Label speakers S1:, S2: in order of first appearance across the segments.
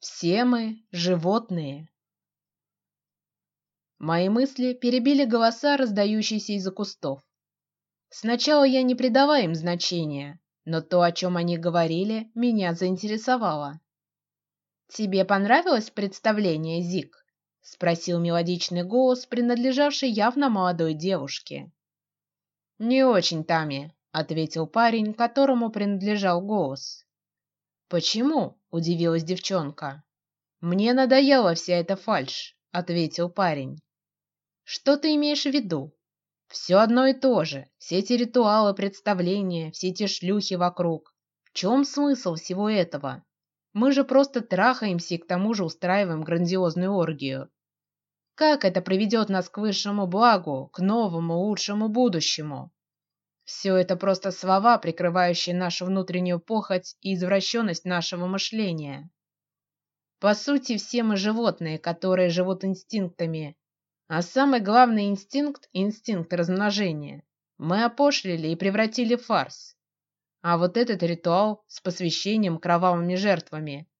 S1: Все мы животные. Мои мысли перебили голоса, раздающиеся из-за кустов. Сначала я не придавая им значения, но то, о чем они говорили, меня заинтересовало. Тебе понравилось представление, Зик? – спросил мелодичный голос, принадлежавший явно молодой девушке. Не очень, Тами, ответил парень, которому принадлежал голос. Почему? удивилась девчонка. Мне надоела вся эта фальшь, ответил парень. Что ты имеешь в виду? Все одно и то же, все эти ритуалы, представления, все эти шлюхи вокруг. В чем смысл всего этого? Мы же просто трахаемся и к тому же устраиваем грандиозную оргию. Как это приведет нас к высшему благу, к новому лучшему будущему? Все это просто слова, прикрывающие нашу внутреннюю похоть и извращенность нашего мышления. По сути, все мы животные, которые живут инстинктами, а самый главный инстинкт – инстинкт размножения. Мы опошлили и превратили в фарс. А вот этот ритуал с посвящением кровавыми жертвами.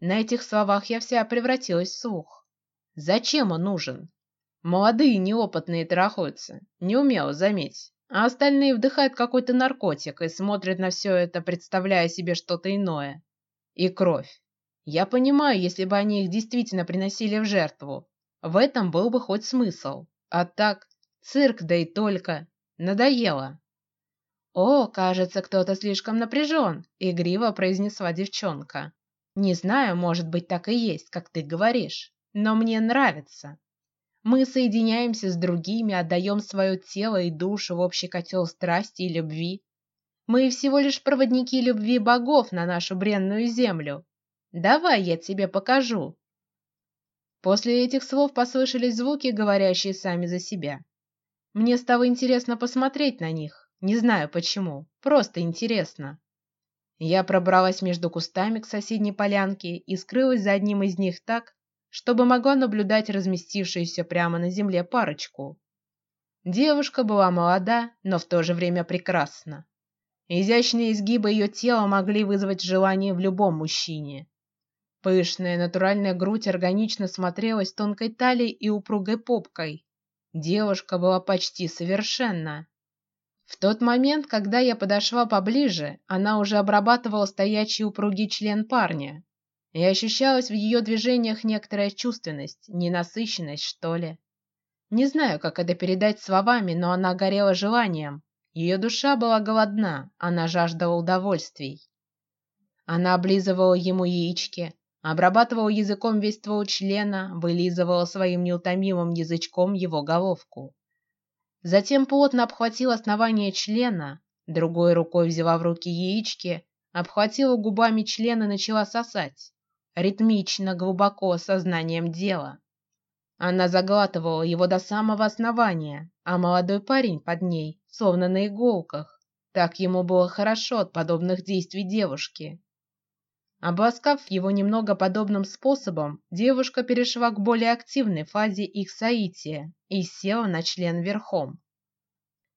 S1: На этих словах я вся превратилась в слух. Зачем он нужен? Молодые неопытные трахаются, неумело заметь, а остальные вдыхают какой-то наркотик и смотрят на все это, представляя себе что-то иное. И кровь. Я понимаю, если бы они их действительно приносили в жертву, в этом был бы хоть смысл. А так цирк, да и только. Надоело. О, кажется, кто-то слишком напряжен. Игриво произнесла девчонка. Не знаю, может быть так и есть, как ты говоришь, но мне нравится. Мы соединяемся с другими, отдаем свое тело и душу в общий котел страсти и любви. Мы всего лишь проводники любви богов на нашу бренную землю. Давай я тебе покажу. После этих слов послышались звуки, говорящие сами за себя. Мне стало интересно посмотреть на них. Не знаю почему, просто интересно. Я пробралась между кустами к соседней полянке и скрылась за одним из них так, чтобы могла наблюдать разместившуюся прямо на земле парочку. Девушка была молода, но в то же время прекрасна. Изящные изгибы ее тела могли вызвать желание в любом мужчине. Пышная натуральная грудь органично смотрелась тонкой талией и упругой попкой. Девушка была почти совершенна. В тот момент, когда я подошла поближе, она уже обрабатывала стоячий упругий член парня, и ощущалась в ее движениях некоторая чувственность, ненасыщенность, что ли. Не знаю, как это передать словами, но она горела желанием. Ее душа была голодна, она жаждала удовольствий. Она облизывала ему яички, обрабатывал языком весь ствол члена, вылизывал своим неутомимым язычком его головку. Затем плотно обхватил основание члена, другой рукой взяла в руки яички, обхватила губами члена, начала сосать, ритмично, глубоко, сознанием дела. Она заглатывала его до самого основания, а молодой парень под ней, словно на иголках. Так ему было хорошо от подобных действий девушки. Обласкав его немного подобным способом, девушка перешла к более активной фазе их соития и села на член верхом.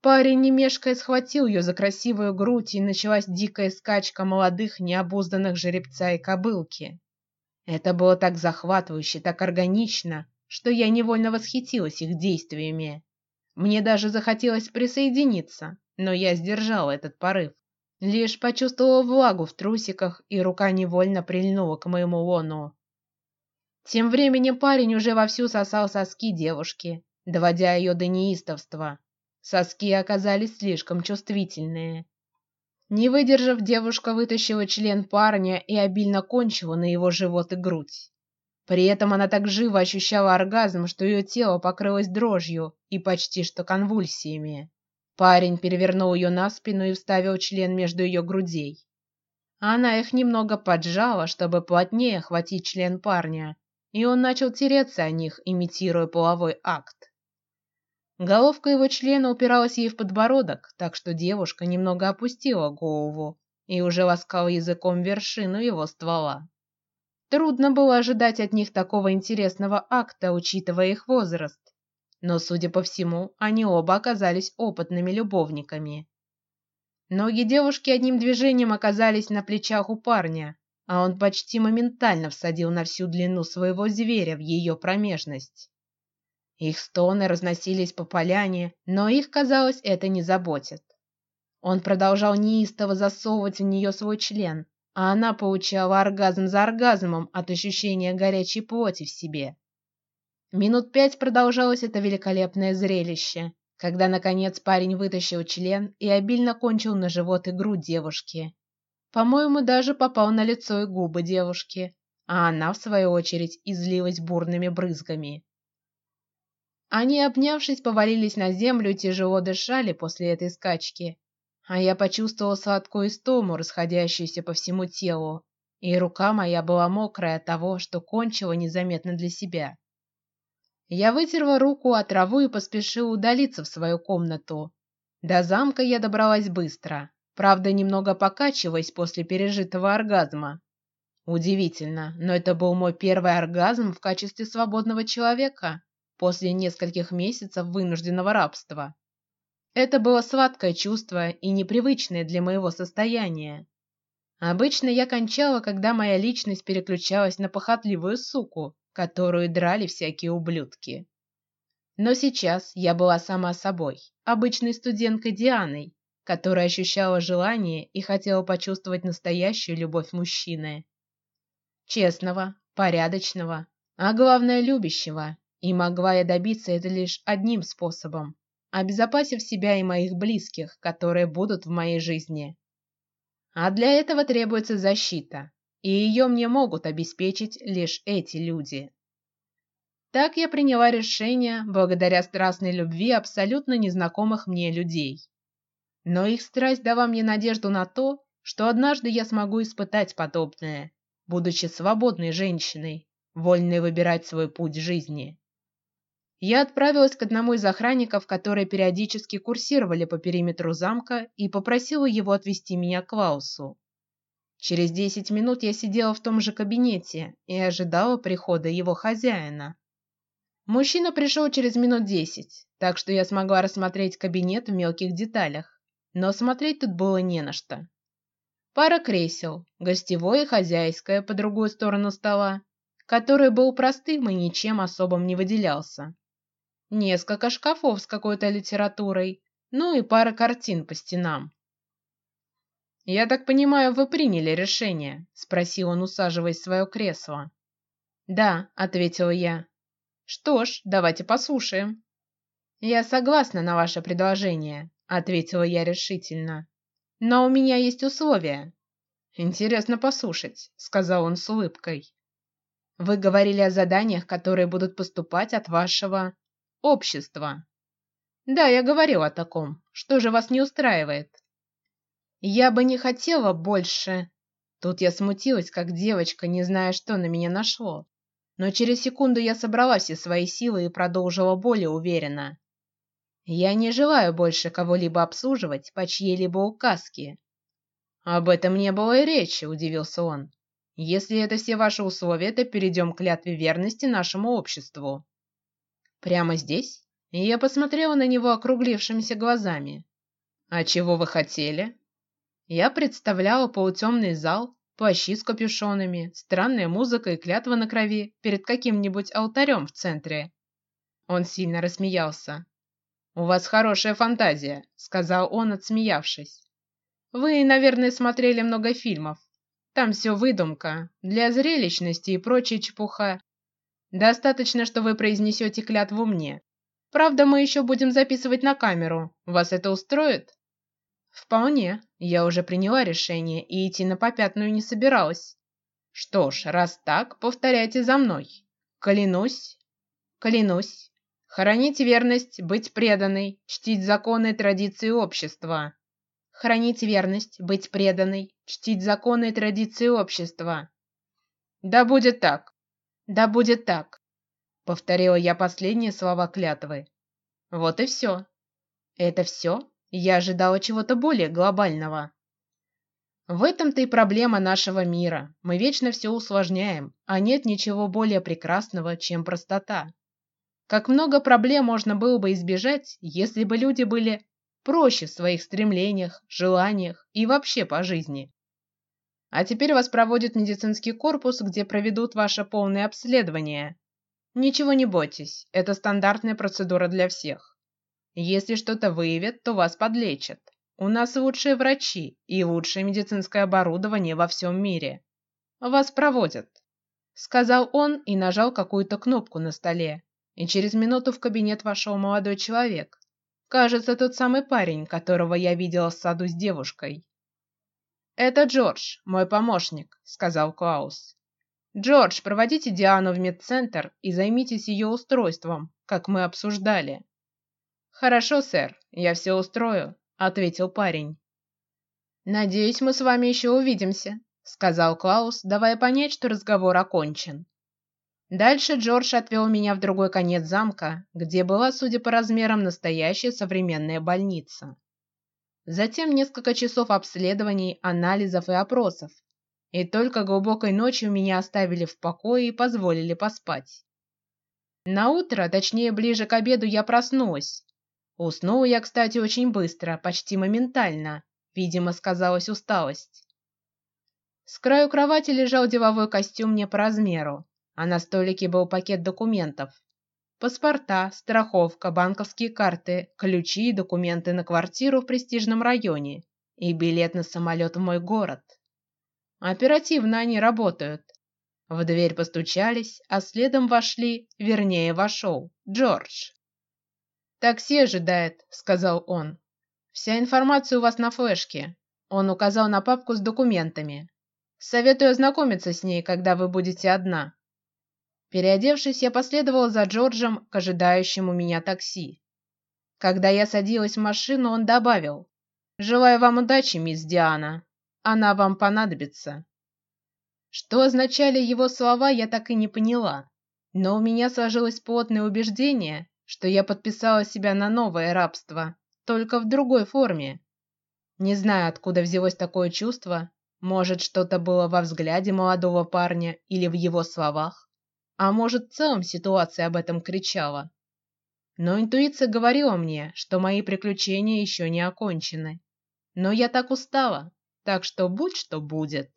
S1: Парень не мешкая схватил ее за красивую грудь и началась дикая скачка молодых необузданных жеребца и кобылки. Это было так захватывающе, так органично, что я невольно восхитилась их действиями. Мне даже захотелось присоединиться, но я сдержала этот порыв. Лишь почувствовала влагу в трусиках, и рука невольно прильнула к моему лону. Тем временем парень уже вовсю сосал соски девушки, доводя ее до неистовства. Соски оказались слишком чувствительные. Не выдержав, девушка вытащила член парня и обильно кончила на его живот и грудь. При этом она так живо ощущала оргазм, что ее тело покрылось дрожью и почти что конвульсиями. Парень перевернул ее на спину и вставил член между ее грудей. Она их немного поджала, чтобы плотнее охватить член парня, и он начал тереться о них, имитируя половой акт. Головка его члена упиралась ей в подбородок, так что девушка немного опустила голову и уже ласкала языком вершину его ствола. Трудно было ожидать от них такого интересного акта, учитывая их возраст но, судя по всему, они оба оказались опытными любовниками. Ноги девушки одним движением оказались на плечах у парня, а он почти моментально всадил на всю длину своего зверя в ее промежность. Их стоны разносились по поляне, но их, казалось, это не заботит. Он продолжал неистово засовывать в нее свой член, а она получала оргазм за оргазмом от ощущения горячей плоти в себе. Минут пять продолжалось это великолепное зрелище, когда наконец парень вытащил член и обильно кончил на живот и грудь девушки. По-моему, даже попал на лицо и губы девушки, а она в свою очередь излилась бурными брызгами. Они, обнявшись, повалились на землю тяжело дышали после этой скачки, а я почувствовал сладкую истому, расходящуюся по всему телу, и рука моя была мокрая от того, что кончила незаметно для себя. Я вытерла руку от траву и поспешил удалиться в свою комнату. До замка я добралась быстро правда немного покачиваясь после пережитого оргазма. Удивительно, но это был мой первый оргазм в качестве свободного человека после нескольких месяцев вынужденного рабства. Это было сладкое чувство и непривычное для моего состояния. Обычно я кончала, когда моя личность переключалась на похотливую суку, которую драли всякие ублюдки. Но сейчас я была сама собой, обычной студенткой Дианой, которая ощущала желание и хотела почувствовать настоящую любовь мужчины, честного, порядочного, а главное любящего. И могла я добиться это лишь одним способом: обезопасив себя и моих близких, которые будут в моей жизни. А для этого требуется защита, и ее мне могут обеспечить лишь эти люди. Так я приняла решение благодаря страстной любви абсолютно незнакомых мне людей. Но их страсть дала мне надежду на то, что однажды я смогу испытать подобное, будучи свободной женщиной, вольной выбирать свой путь жизни. Я отправилась к одному из охранников, которые периодически курсировали по периметру замка, и попросила его отвезти меня к Клаусу. Через десять минут я сидела в том же кабинете и ожидала прихода его хозяина. Мужчина пришел через минут десять, так что я смогла рассмотреть кабинет в мелких деталях но смотреть тут было не на что. Пара кресел, гостевое и хозяйское по другую сторону стола, который был простым и ничем особым не выделялся. Несколько шкафов с какой-то литературой, ну и пара картин по стенам. Я так понимаю, вы приняли решение? – спросил он, усаживаясь в свое кресло. Да, ответила я. Что ж, давайте послушаем. Я согласна на ваше предложение, ответила я решительно. Но у меня есть условия. Интересно послушать, сказал он с улыбкой. Вы говорили о заданиях, которые будут поступать от вашего общества. Да, я говорил о таком. Что же вас не устраивает? Я бы не хотела больше. Тут я смутилась, как девочка, не зная, что на меня нашло. Но через секунду я собрала все свои силы и продолжила более уверенно. Я не желаю больше кого-либо обслуживать по чьей-либо указке. Об этом не было и речи, удивился он. Если это все ваши условия, то перейдем к клятве верности нашему обществу. Прямо здесь? И я посмотрела на него округлившимися глазами. А чего вы хотели? Я представляла полутемный зал, плащи с капюшонами, странная музыка и клятва на крови перед каким-нибудь алтарем в центре. Он сильно рассмеялся. У вас хорошая фантазия, сказал он, отсмеявшись. Вы, наверное, смотрели много фильмов. Там все выдумка для зрелищности и прочая чепуха. Достаточно, что вы произнесете клятву мне. Правда, мы еще будем записывать на камеру. Вас это устроит? Вполне. Я уже приняла решение и идти на попятную не собиралась. Что ж, раз так, повторяйте за мной. Клянусь, клянусь. Хранить верность, быть преданной, чтить законы и традиции общества. Хранить верность, быть преданной, чтить законы и традиции общества. Да будет так. Да будет так. Повторила я последние слова клятвы. Вот и все. Это все. Я ожидала чего-то более глобального. В этом-то и проблема нашего мира. Мы вечно все усложняем, а нет ничего более прекрасного, чем простота. Как много проблем можно было бы избежать, если бы люди были проще в своих стремлениях, желаниях и вообще по жизни. А теперь вас проводят в медицинский корпус, где проведут ваше полное обследование. Ничего не бойтесь, это стандартная процедура для всех. Если что-то выявят, то вас подлечат. У нас лучшие врачи и лучшее медицинское оборудование во всем мире. Вас проводят, сказал он и нажал какую-то кнопку на столе. И через минуту в кабинет вошел молодой человек. Кажется, тот самый парень, которого я видела в саду с девушкой. Это Джордж, мой помощник, сказал Клаус. Джордж, проводите Диану в медцентр и займитесь ее устройством, как мы обсуждали. Хорошо, сэр, я все устрою, ответил парень. Надеюсь, мы с вами еще увидимся, сказал Клаус, давая понять, что разговор окончен. Дальше Джордж отвел меня в другой конец замка, где была, судя по размерам, настоящая современная больница. Затем несколько часов обследований, анализов и опросов. И только глубокой ночью меня оставили в покое и позволили поспать. На утро, точнее ближе к обеду, я проснулась. Уснула я, кстати, очень быстро, почти моментально. Видимо, сказалась усталость. С краю кровати лежал деловой костюм мне по размеру, а на столике был пакет документов, паспорта, страховка, банковские карты, ключи и документы на квартиру в престижном районе и билет на самолет в мой город. Оперативно они работают. В дверь постучались, а следом вошли, вернее вошел Джордж. Такси ожидает, сказал он. Вся информация у вас на флешке. Он указал на папку с документами. Советую ознакомиться с ней, когда вы будете одна. Переодевшись, я последовала за Джорджем к ожидающему меня такси. Когда я садилась в машину, он добавил: "Желаю вам удачи, мисс Диана. Она вам понадобится". Что означали его слова, я так и не поняла, но у меня сложилось плотное убеждение, что я подписала себя на новое рабство, только в другой форме. Не знаю, откуда взялось такое чувство. Может, что-то было во взгляде молодого парня или в его словах. А может, в целом ситуация об этом кричала. Но интуиция говорила мне, что мои приключения еще не окончены. Но я так устала, так что будь что будет.